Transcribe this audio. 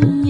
tulangnya